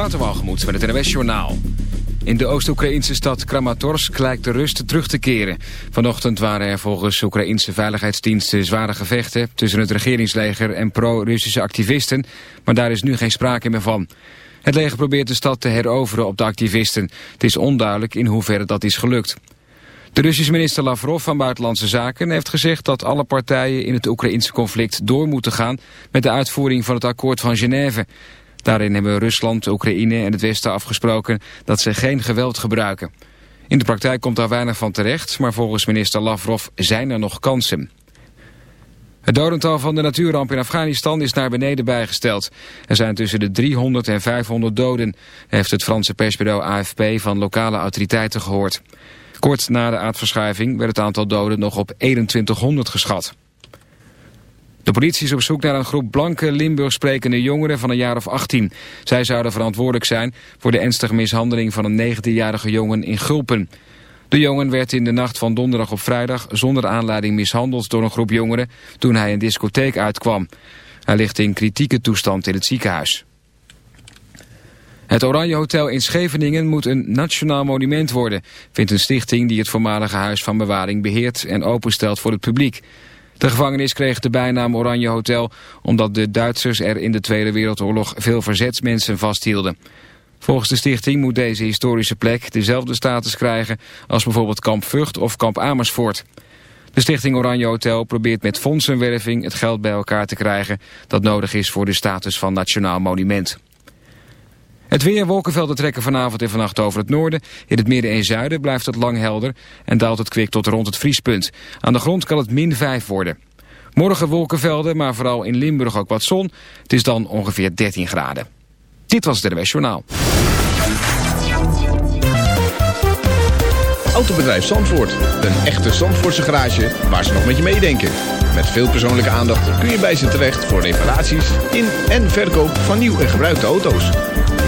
Waterwalgemoed met het NWS Journaal. In de Oost-Oekraïnse stad Kramatorsk lijkt de rust terug te keren. Vanochtend waren er volgens Oekraïnse veiligheidsdiensten zware gevechten... tussen het regeringsleger en pro-Russische activisten... maar daar is nu geen sprake meer van. Het leger probeert de stad te heroveren op de activisten. Het is onduidelijk in hoeverre dat is gelukt. De Russische minister Lavrov van Buitenlandse Zaken heeft gezegd dat alle partijen in het Oekraïnse conflict door moeten gaan met de uitvoering van het akkoord van Genève. Daarin hebben Rusland, Oekraïne en het Westen afgesproken dat ze geen geweld gebruiken. In de praktijk komt daar weinig van terecht, maar volgens minister Lavrov zijn er nog kansen. Het dodental van de natuurramp in Afghanistan is naar beneden bijgesteld. Er zijn tussen de 300 en 500 doden, heeft het Franse persbureau AFP van lokale autoriteiten gehoord. Kort na de aardverschuiving werd het aantal doden nog op 2100 geschat. De politie is op zoek naar een groep blanke Limburg sprekende jongeren van een jaar of 18. Zij zouden verantwoordelijk zijn voor de ernstige mishandeling van een 19-jarige jongen in Gulpen. De jongen werd in de nacht van donderdag op vrijdag zonder aanleiding mishandeld door een groep jongeren toen hij een discotheek uitkwam. Hij ligt in kritieke toestand in het ziekenhuis. Het Oranje Hotel in Scheveningen moet een nationaal monument worden, vindt een stichting die het voormalige huis van bewaring beheert en openstelt voor het publiek. De gevangenis kreeg de bijnaam Oranje Hotel omdat de Duitsers er in de Tweede Wereldoorlog veel verzetsmensen vasthielden. Volgens de stichting moet deze historische plek dezelfde status krijgen als bijvoorbeeld kamp Vught of kamp Amersfoort. De stichting Oranje Hotel probeert met fondsenwerving het geld bij elkaar te krijgen dat nodig is voor de status van nationaal monument. Het weer, wolkenvelden trekken vanavond en vannacht over het noorden. In het midden en zuiden blijft het lang helder en daalt het kwik tot rond het vriespunt. Aan de grond kan het min 5 worden. Morgen wolkenvelden, maar vooral in Limburg ook wat zon. Het is dan ongeveer 13 graden. Dit was het RWS Journaal. Autobedrijf Zandvoort. Een echte Zandvoortse garage waar ze nog met je meedenken. Met veel persoonlijke aandacht kun je bij ze terecht voor reparaties in en verkoop van nieuw en gebruikte auto's.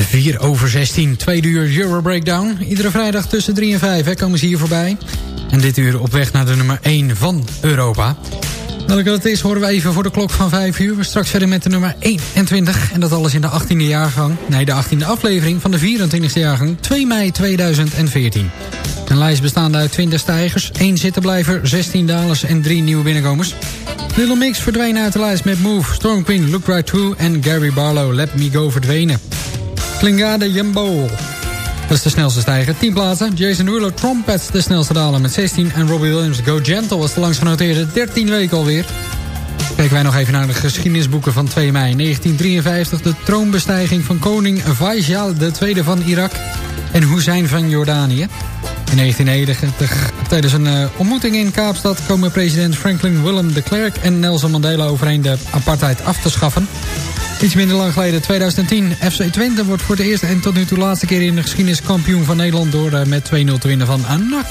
4 over 16, tweede uur Euro Breakdown. Iedere vrijdag tussen 3 en 5 hè, komen ze hier voorbij. En dit uur op weg naar de nummer 1 van Europa. Welke dat is, horen we even voor de klok van 5 uur. We straks verder met de nummer 21. En dat alles in de 18e jaargang. Nee, de 18e aflevering van de 24e jaargang. 2 mei 2014. Een lijst bestaande uit 20 stijgers, 1 zittenblijver, 16 dalers en 3 nieuwe binnenkomers. Little Mix verdwenen uit de lijst met Move, Storm Queen, Look Right Through en Gary Barlow, Let Me Go verdwenen. Klingade Jumbo. Dat is de snelste stijger. 10 plaatsen. Jason Derulo Trompets de snelste daler met 16. En Robbie Williams Go Gentle was de langst genoteerde 13 weken alweer. Kijken wij nog even naar de geschiedenisboeken van 2 mei 1953. De troonbestijging van koning Faisal II van Irak. En Hussein van Jordanië. In 1991, tijdens een uh, ontmoeting in Kaapstad... komen president Franklin Willem de Klerk en Nelson Mandela overeen de apartheid af te schaffen. Iets minder lang geleden, 2010, FC Twente wordt voor de eerste en tot nu toe laatste keer in de geschiedenis kampioen van Nederland door uh, met 2-0 te winnen van ANAC.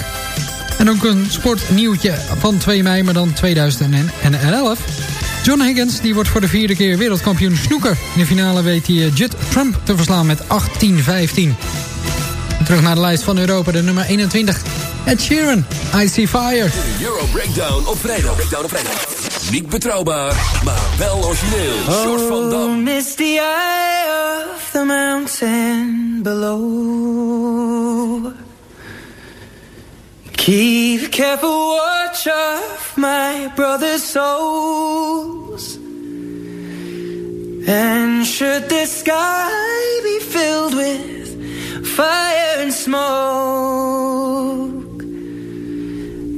En ook een sportnieuwtje van 2 mei, maar dan 2011. John Higgins die wordt voor de vierde keer wereldkampioen snoeker. In de finale weet hij uh, Judd Trump te verslaan met 18-15. Terug naar de lijst van Europa, de nummer 21. Ed Sheeran, I See Fire. Euro Breakdown op vrijdag. Breakdown. Niet betrouwbaar, maar wel origineel. Short van Dam. Miss the eye of the mountain below. Keep careful watch of my brother's souls. And should the sky be filled with fire and smoke,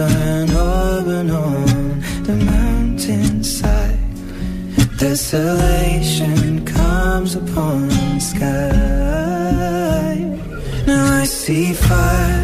burn and on the mountainside. Desolation comes upon the sky. Now I see fire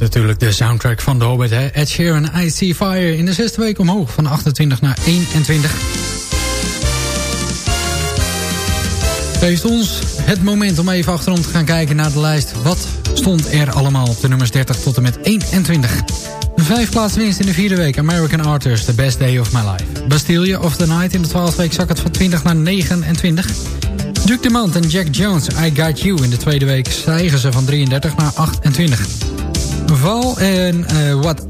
natuurlijk de soundtrack van The Hobbit, hè? Ed Sheeran, I See Fire. In de zesde week omhoog, van 28 naar 21. Geeft ons het moment om even achterom te gaan kijken naar de lijst. Wat stond er allemaal op de nummers 30 tot en met 21? De Vijf plaatsen winst in de vierde week. American Artists, The Best Day of My Life. Bastille of the Night in de twaalfde week zak het van 20 naar 29. Duke Dumont en Jack Jones, I Got You. In de tweede week stijgen ze van 33 naar 28. Val en eh What.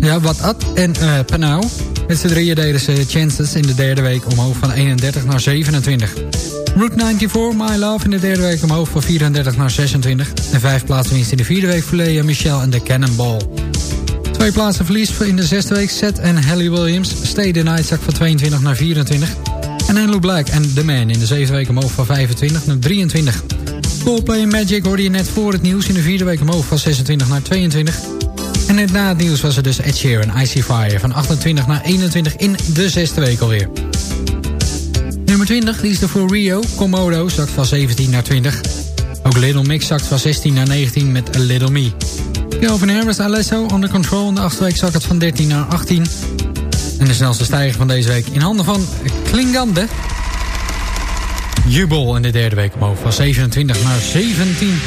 Ja, What Up en eh Panau. Met z'n drieën deden ze Chances in de derde week omhoog van 31 naar 27. Route 94, My Love in de derde week omhoog van 34 naar 26. En vijf plaatsen winst in de vierde week voor Lea Michelle en de Cannonball. Twee plaatsen verlies in de zesde week. Seth en Hallie Williams. Stay the Night zak van 22 naar 24. En Andrew Black en The Man in de zevende week omhoog van 25 naar 23. Coldplay en Magic hoorde je net voor het nieuws. In de vierde week omhoog van 26 naar 22. En net na het nieuws was er dus Ed Sheeran, Icy Fire... van 28 naar 21 in de zesde week alweer. Nummer 20, die is er voor Rio. Komodo zakt van 17 naar 20. Ook Little Mix zakt van 16 naar 19 met A Little Me. Calvin Harris, Alesso, Under Control. In de achtste week zakt het van 13 naar 18. En de snelste stijger van deze week in handen van Klingande. Jubel in de derde week omhoog van 27 naar 17.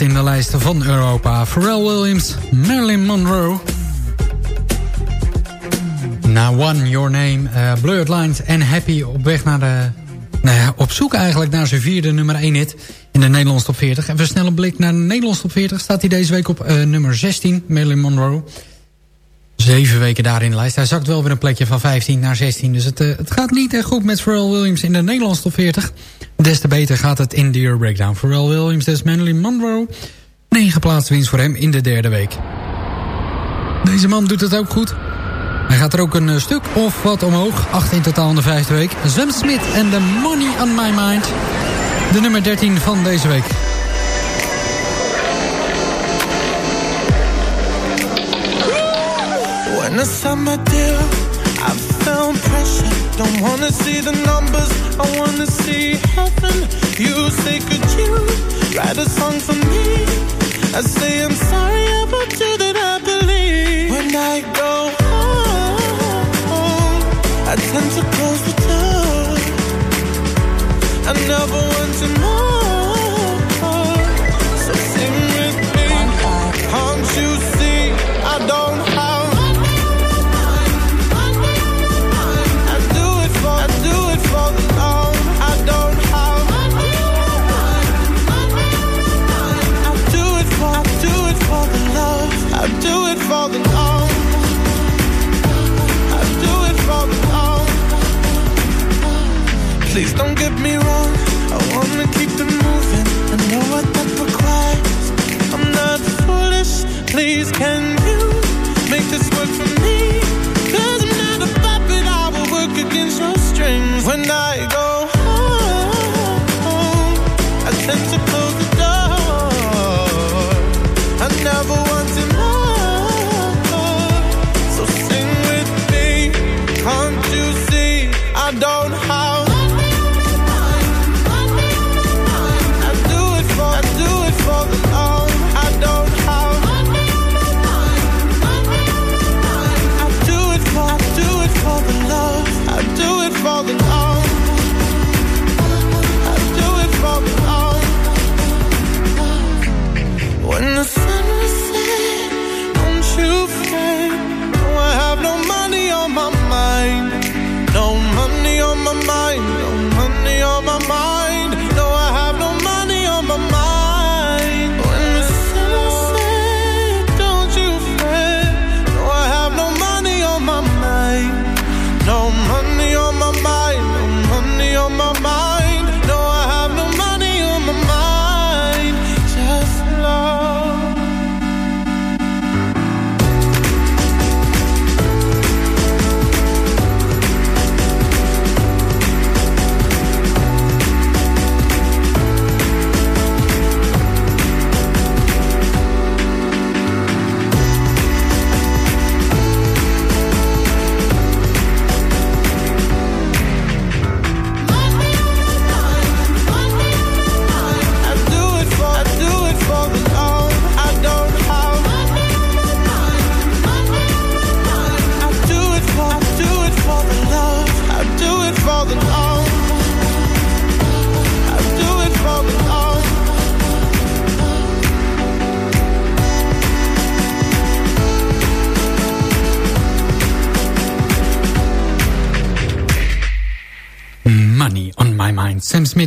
In de lijsten van Europa. Pharrell Williams, Marilyn Monroe. Now One, Your Name, eh, Blurred Lines en Happy op weg naar de... Nou ja, op zoek eigenlijk naar zijn vierde nummer 1 hit in de Nederlandse top 40. Even een snelle blik naar de Nederlandse top 40. Staat hij deze week op eh, nummer 16, Marilyn Monroe. Zeven weken daar in de lijst. Hij zakt wel weer een plekje van 15 naar 16. Dus het, eh, het gaat niet echt goed met Pharrell Williams in de Nederlandse top 40. Des te beter gaat het in de Euro Breakdown. Pharrell Williams, dus Marilyn Monroe. 9 plaatsen winst voor hem in de derde week. Deze man doet het ook goed. Hij gaat er ook een eh, stuk of wat omhoog. 8 in totaal in de vijfde week. Sam Smith en The Money on My Mind. De nummer 13 van deze week. Felt pressure. Don't wanna see the numbers, I wanna see heaven. You say, could you write a song for me? I say, I'm sorry about you that I believe. When I go home, I tend to close the door. I never want to know.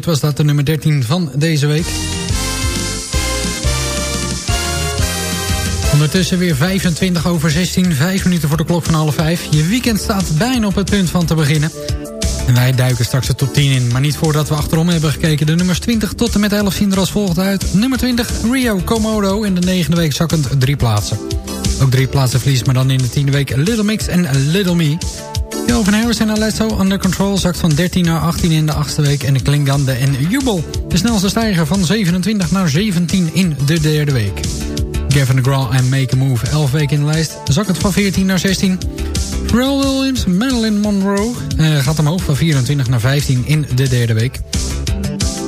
Smith was dat de nummer 13 van deze week. Ondertussen weer 25 over 16, 5 minuten voor de klok van half 5. Je weekend staat bijna op het punt van te beginnen. En wij duiken straks de top 10 in, maar niet voordat we achterom hebben gekeken. De nummers 20 tot en met 11 zien er als volgt uit. Nummer 20, Rio Komodo, in de negende week zakkend drie plaatsen. Ook drie plaatsen verlies, maar dan in de tiende week Little Mix en Little Me. Kelvin Harris en Alesso Under Control zakt van 13 naar 18 in de achtste week. En de Klingande en Jubel, de snelste stijger van 27 naar 17 in de derde week. Gavin DeGraw en Make a Move 11 weken in de lijst, zakkend van 14 naar 16. Pharrell Williams, Marilyn Monroe eh, gaat omhoog van 24 naar 15 in de derde week.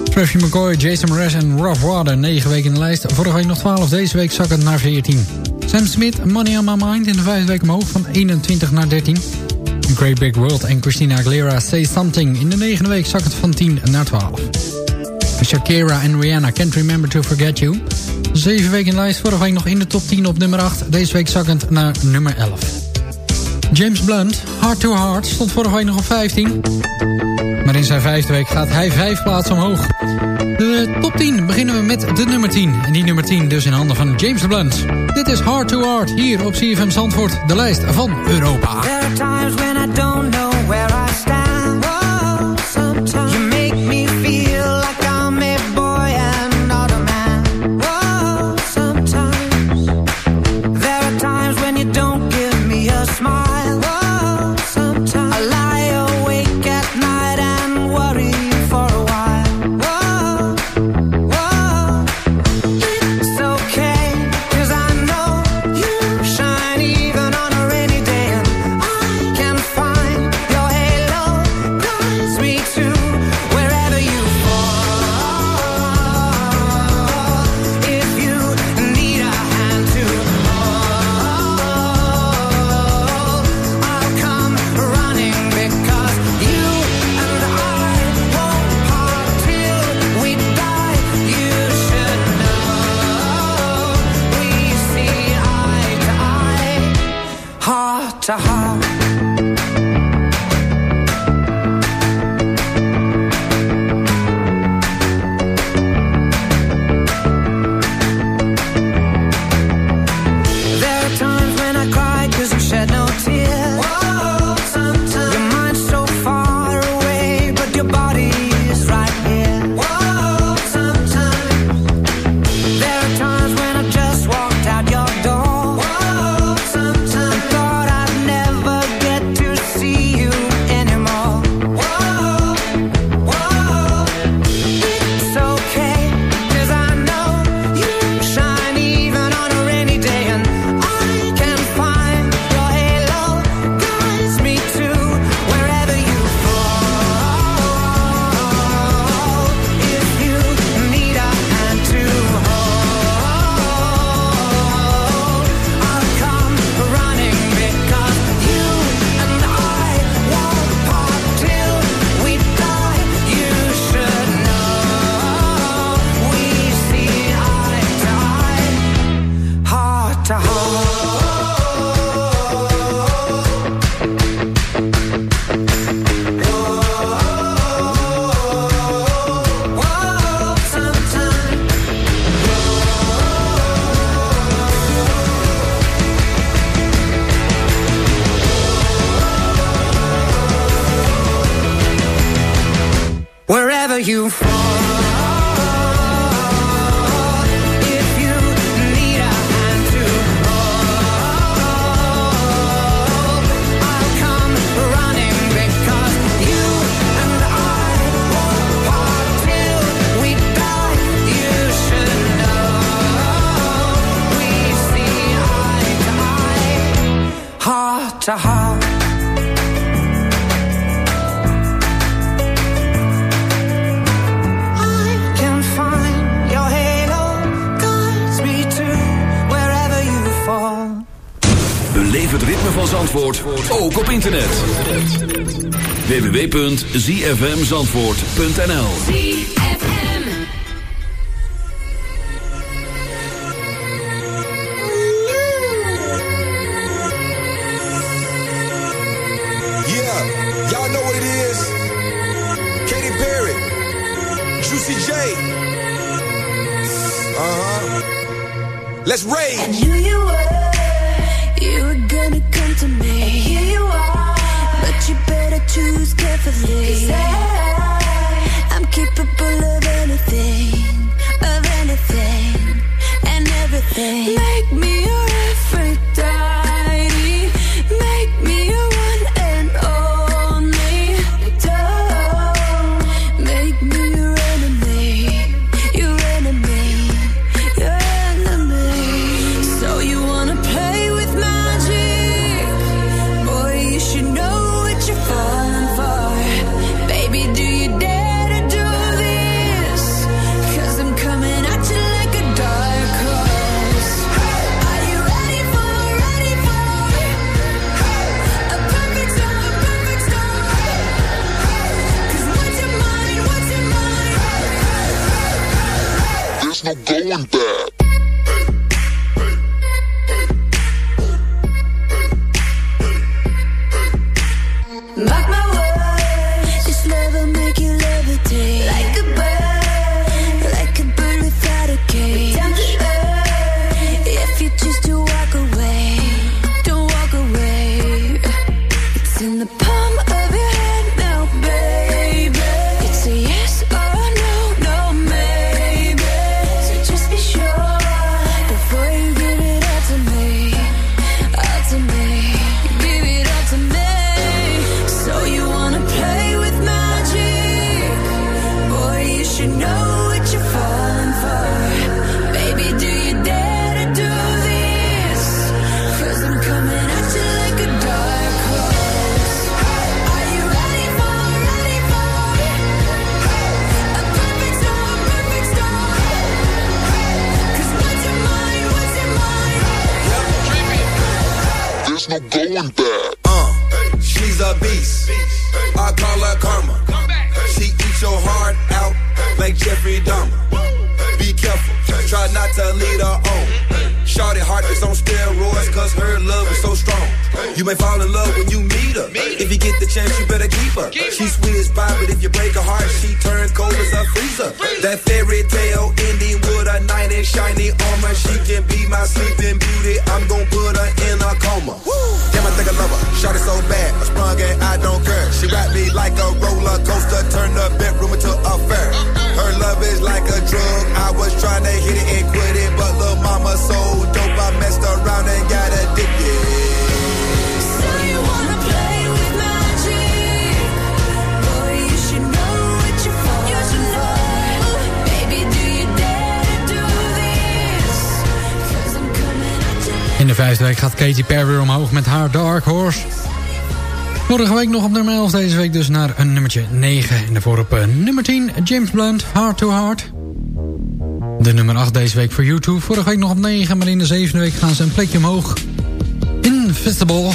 Travis McCoy, Jason Mraz en Rough Water 9 weken in de lijst. Vorige week nog 12, deze week zakkend naar 14. Sam Smith, Money on My Mind in de vijfde week omhoog van 21 naar 13. Great Big World en Christina Aguilera Say Something in de negende week zakkend van 10 naar 12. Shakira en Rihanna Can't Remember to Forget You. Zeven weken in lijst, vorige week nog in de top 10 op nummer 8. Deze week zakkend naar nummer 11. James Blunt, Hard to Hard, stond vorige week nog op 15. Maar in zijn vijfde week gaat hij vijf plaatsen omhoog. De top 10 beginnen we met de nummer 10. En die nummer 10 dus in handen van James Blunt. Dit is Hard to Hard, hier op CFM Zandvoort. De lijst van Europa. Zandvoort ook op internet. www.zfmzandvoort.nl Yeah, y'all know what it is. Katy Perry, Juicy J. Uh-huh. Let's rage. Perry weer omhoog met haar Dark Horse. Vorige week nog op nummer 11, deze week dus naar een nummertje 9. En daarvoor op eh, nummer 10, James Blunt, Heart to Heart. De nummer 8 deze week voor YouTube. Vorige week nog op 9, maar in de zevende week gaan ze een plekje omhoog. Invisible.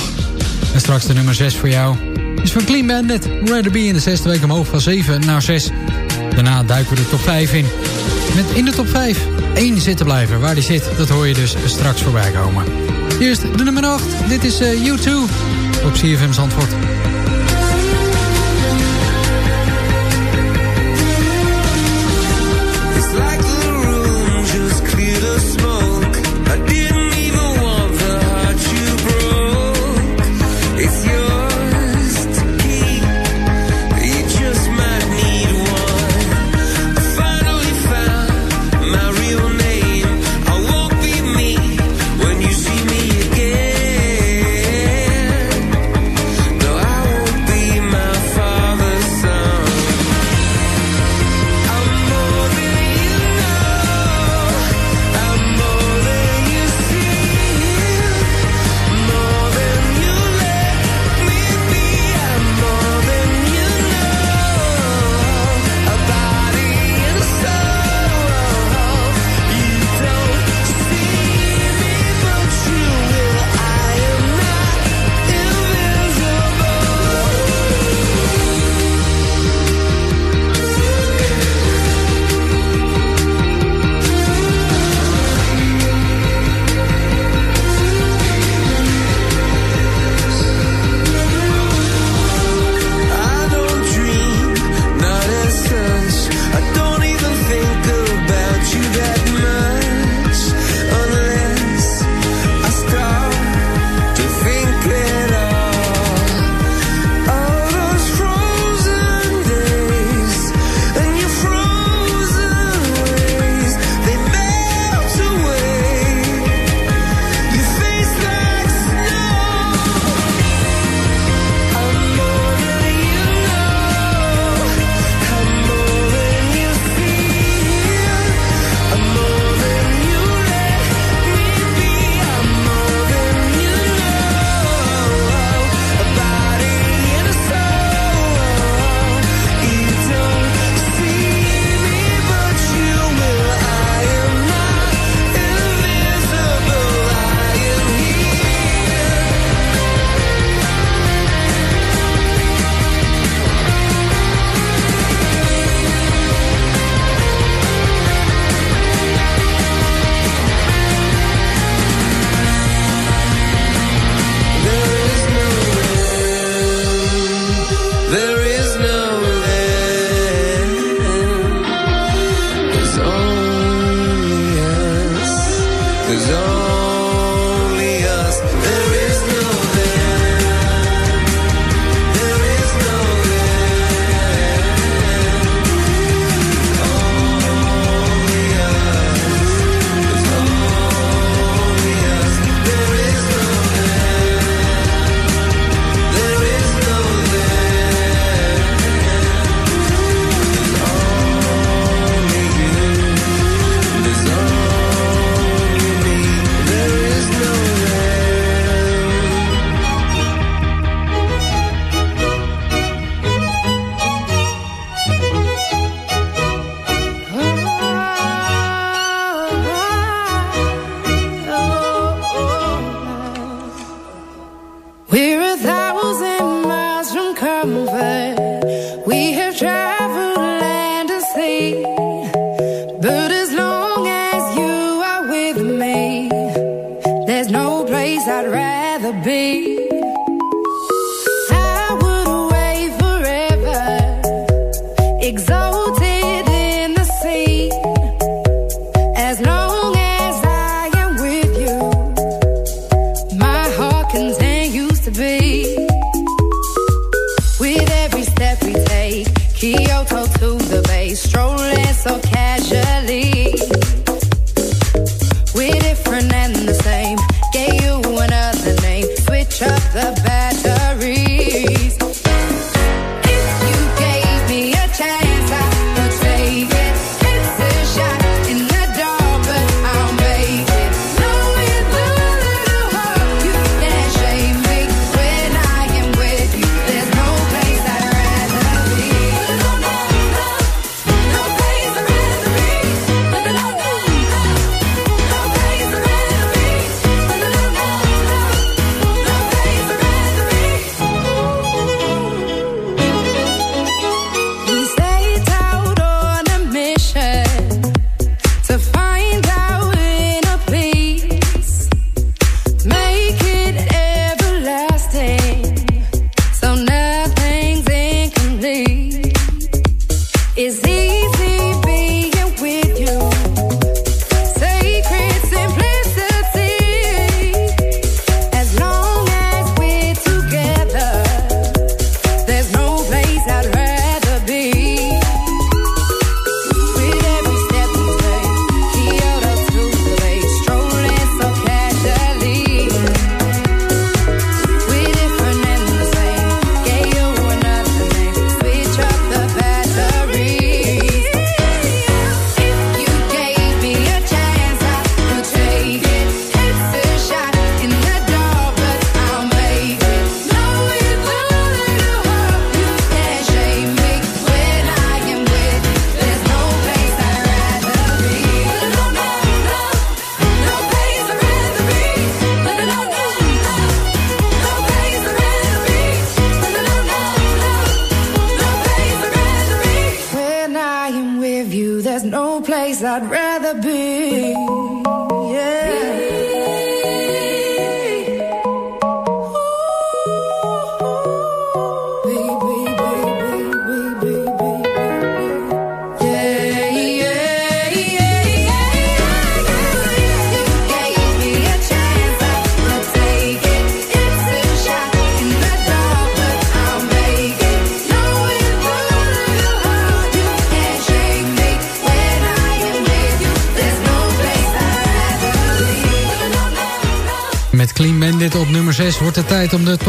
En straks de nummer 6 voor jou. Is van Clean Bandit, Rather Be in de zesde week omhoog van 7 naar 6. Daarna duiken we de top 5 in. Met in de top 5 één zitten blijven. Waar die zit, dat hoor je dus straks voorbij komen. Eerst de nummer 8. Dit is eh, U2 op CFM antwoord.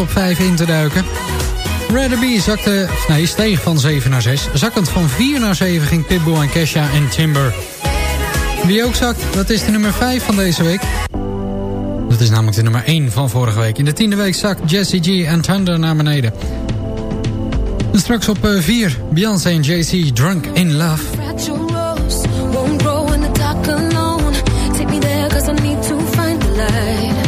top 5 in te duiken. Rather B zakte, nee, steeg van 7 naar 6. Zakkend van 4 naar 7 ging Pitbull en Kesha en Timber. Wie ook zakt, dat is de nummer 5 van deze week. Dat is namelijk de nummer 1 van vorige week. In de tiende week zakt Jesse G en Thunder naar beneden. En straks op eh, 4, Beyoncé en JC Drunk in Love. Take me there cause I need to find the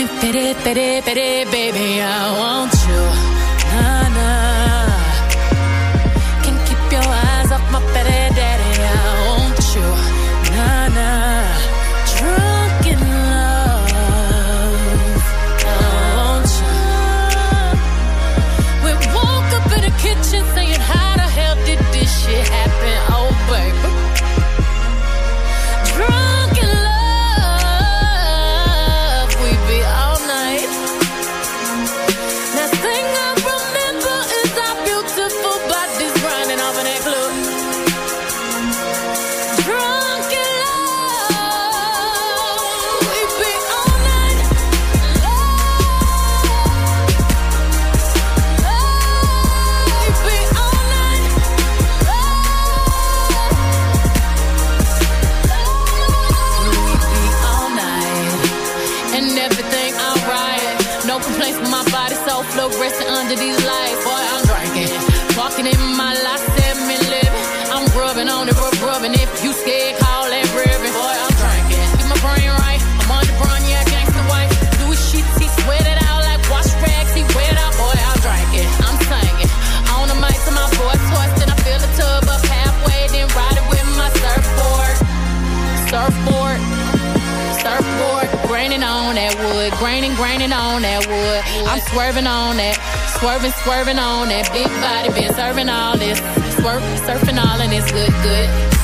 me pity, pity, pity, baby. I want you. Nah, nah. Can't keep your eyes off my pity, daddy. I want you. I'm swerving on that, swerving, swerving on that big body, been serving all this, swerve, surfing all and it's good, good.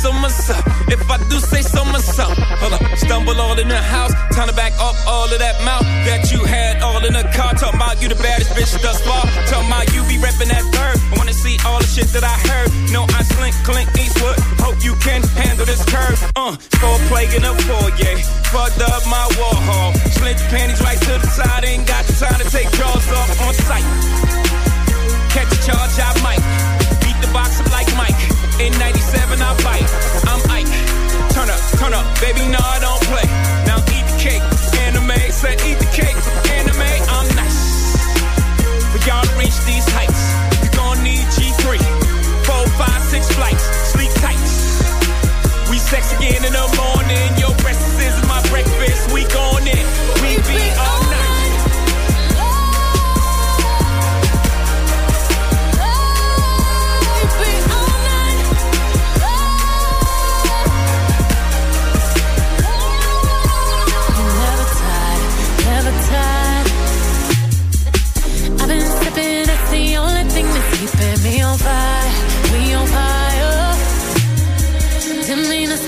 So myself. If I do say so myself. Hold up. Stumble all in the house. Time to back up all of that mouth that you had all in the car. Talk about you the baddest bitch thus far. Talking about you be repping that third. I wanna see all the shit that I heard. No, I slink, clink, Eastwood. Hope you can handle this curve. Uh, score play in the foyer. Fucked up my wall hall. Your panties right to the side. Ain't got the time to take jaws off on sight. Catch a charge, I might. Beat the box up like Mike. In 97, I bite. I'm Ike. Turn up, turn up. Baby, no, I don't play. Now eat the cake. Anime, said eat the cake. Anime, I'm nice. For y'all reach these heights, you gon' need G3. Four, five, six flights. Sleep tight. We sex again in the morning. Your breakfast is my breakfast. We gon' in. We be all night.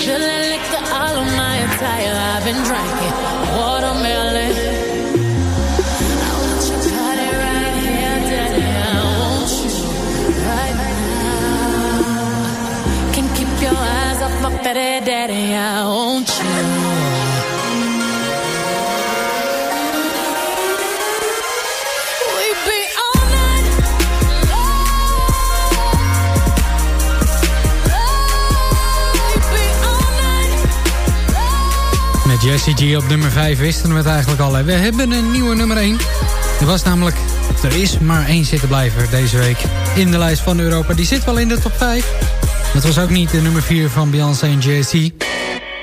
Didn't mean to spill that liquor all on my attire. I've been drinking Op nummer 5 wisten we het eigenlijk al. We hebben een nieuwe nummer 1. Er was namelijk, er is maar één zitten blijven deze week in de lijst van Europa. Die zit wel in de top 5. Dat was ook niet de nummer 4 van Beyoncé en JC.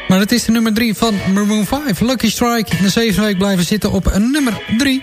Maar het is de nummer 3 van Maroon 5. Lucky Strike, de zeven week blijven zitten op nummer 3.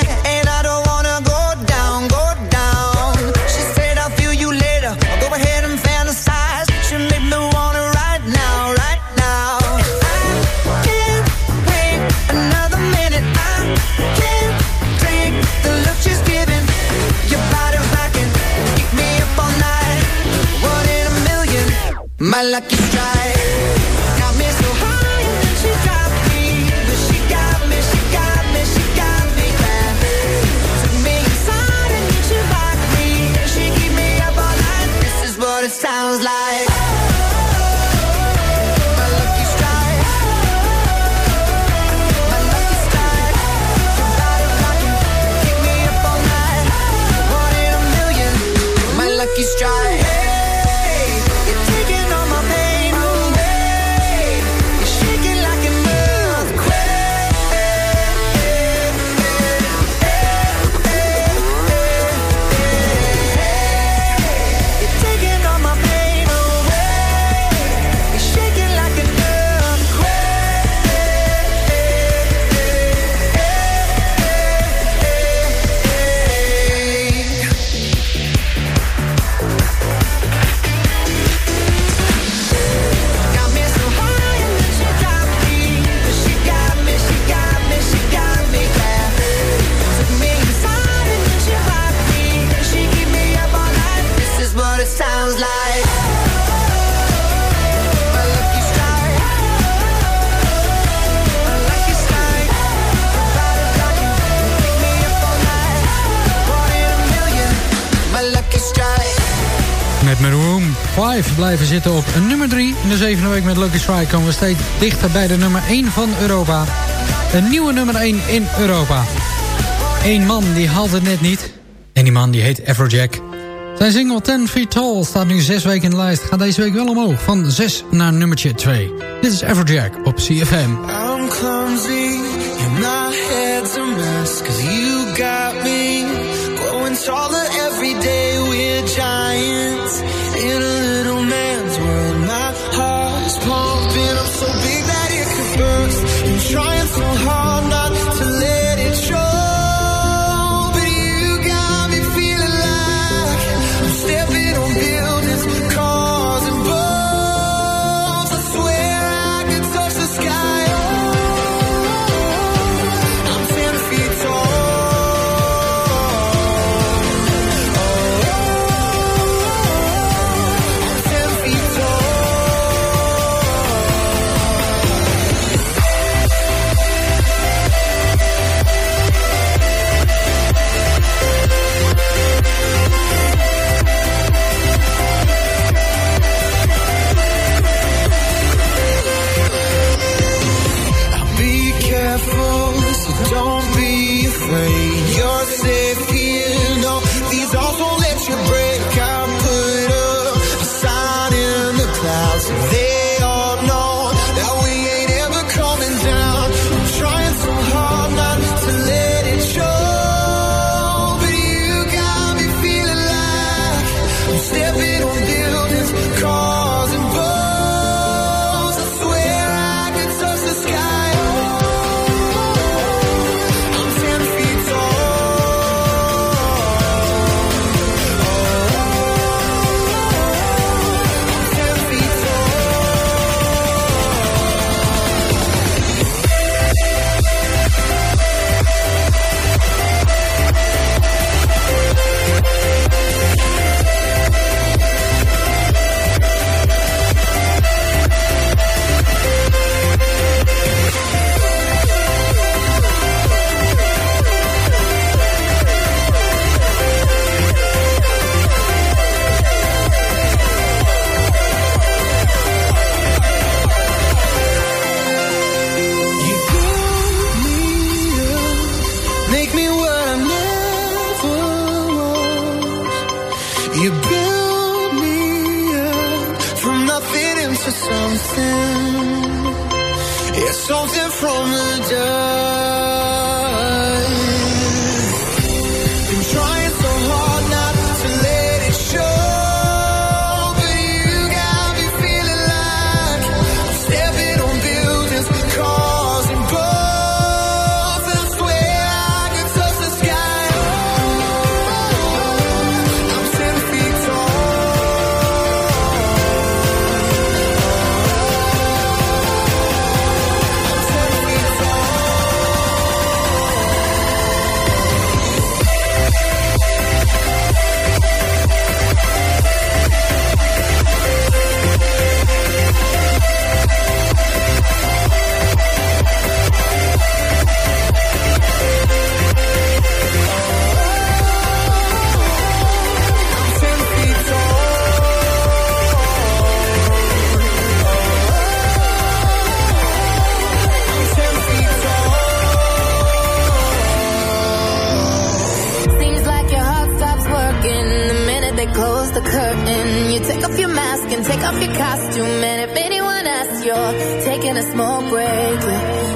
blijven zitten op nummer 3. In de zevende week met Lucky Strike komen we steeds dichter bij de nummer 1 van Europa. Een nieuwe nummer 1 in Europa. Eén man die haalt het net niet. En die man die heet Everjack. Zijn single 10 Feet Tall staat nu 6 weken in de lijst. Ga deze week wel omhoog. Van 6 naar nummertje 2. Dit is Everjack op CFM. I'm clumsy and my head's a mess. Cause you got me growing taller every day. We're giants curtain. You take off your mask and take off your costume. And if anyone asks, you're taking a small break.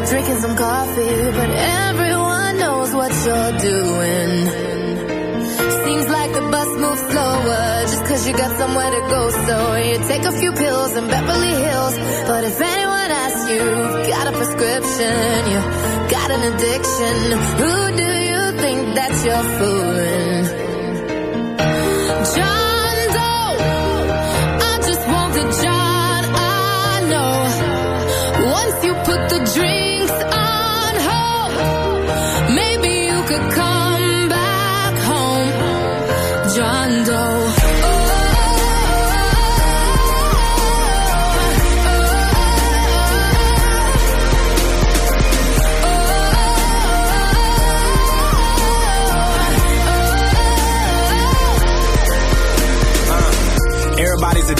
Drinking some coffee, but everyone knows what you're doing. Seems like the bus moves slower just cause you got somewhere to go. So you take a few pills in Beverly Hills. But if anyone asks you, got a prescription, you got an addiction, who do you think that you're fooling?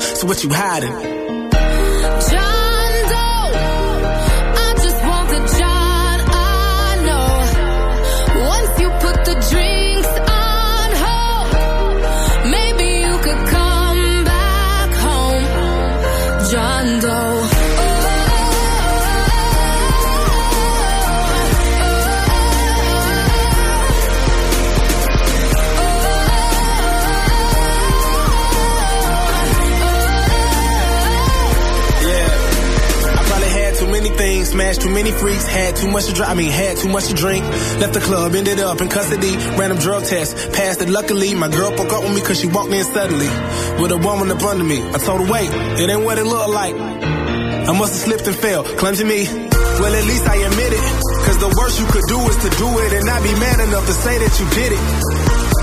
So what you hiding? John too many freaks, had too much to drink. I mean, had too much to drink. Left the club, ended up in custody. Random drug test, passed it. Luckily, my girl broke up with me because she walked in suddenly with a woman up under me. I told her, wait, it ain't what it looked like. I must have slipped and fell, clumsy me. Well, at least I admit it. Cause the worst you could do is to do it and not be man enough to say that you did it.